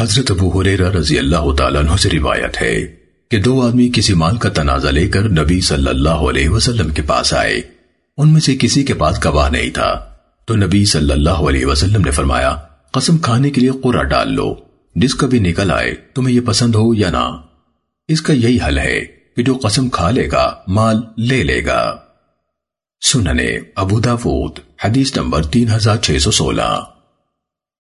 حضرت ابو حریرہ رضی اللہ تعالیٰ عنہ سے روایت ہے کہ دو آدمی کسی مال کا تنازع لے کر نبی صلی اللہ علیہ وسلم کے پاس آئے۔ ان میں سے کسی کے پاس گواہ نہیں تھا۔ تو نبی صلی اللہ علیہ وسلم نے فرمایا، قسم کھانے کے لیے قرآن ڈال لو۔ جس کا بھی نکل آئے، تمہیں یہ پسند ہو یا نہ۔ اس کا یہی حل ہے کہ جو قسم کھا لے گا، مال لے لے گا۔ سننے ابو داود، حدیث نمبر تین ہزار چھ سو سولہ۔